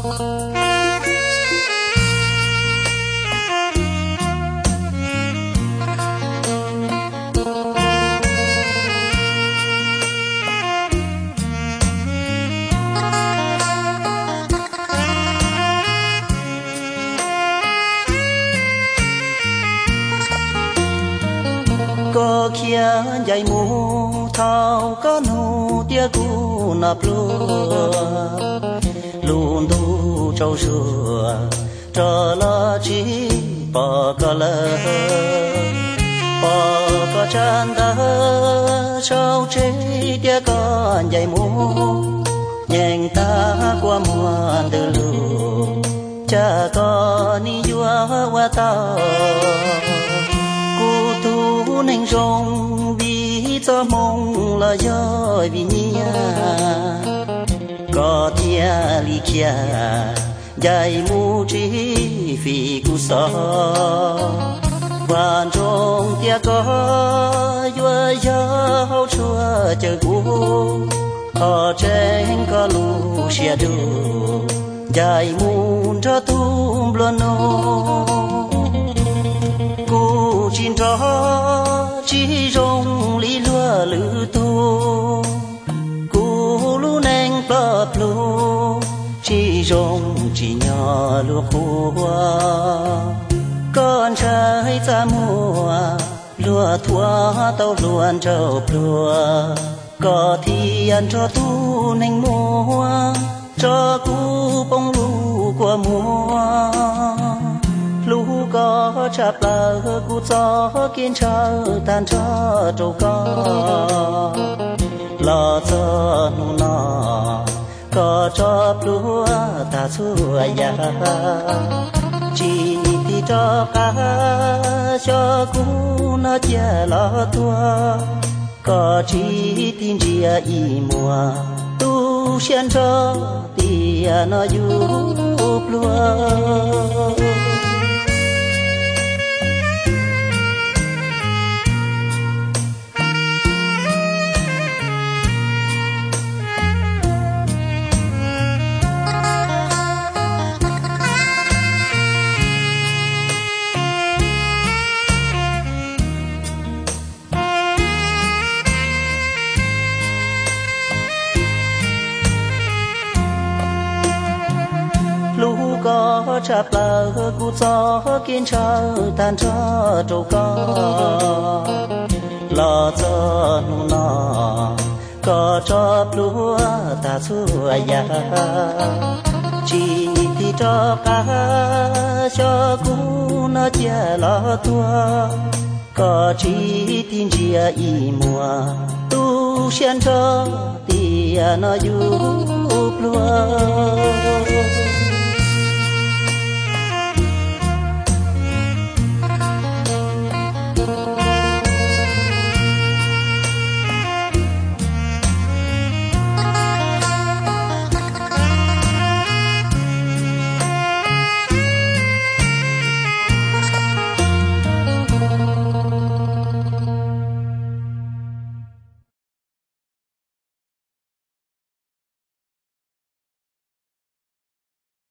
ខ្យាយមូថោកនូទាគូណាព្រួ nạp lúa luôn tu trâu sửa trở la chi bỏ cả lơ bỏ cả chân ta trâu chế tia con dạy mù nhàng ta qua mùa từ lù cha con ni vua qua tao nên rong vì cho mong là do vì nia kia li kia dài mu chi vì cu so quan trong tia có vua gió chua chờ cu họ trên có lu xia du dài mu cho tum luôn no cu chín cho chỉ rong lý lúa lư tu. Cu lu neng plop lu chỉ rong chỉ nhỏ lúa hoa. Con trai ra mùa lúa thua, tàu luồn trâu lúa. Có thì ăn cho tu neng mua cho cú bông lu của mùa. Lu có chạp là cu cho kiên chờ tan cho trâu có lo cho nu nọ có cho lúa ta xua ya chỉ thì cho cá, cho cú nó chia lo tua. Có chỉ tin chia y mùa, tu xiên cho tia nó giúp lúa có cha là cụ cho kiên chờ tan cho trâu có lo cho nu nó có cho lúa ta xua ya chỉ thì cho cá, cho cú nó chia lo tua. Có chỉ tin chia y mùa, tu xiên cho tia nó du lúa.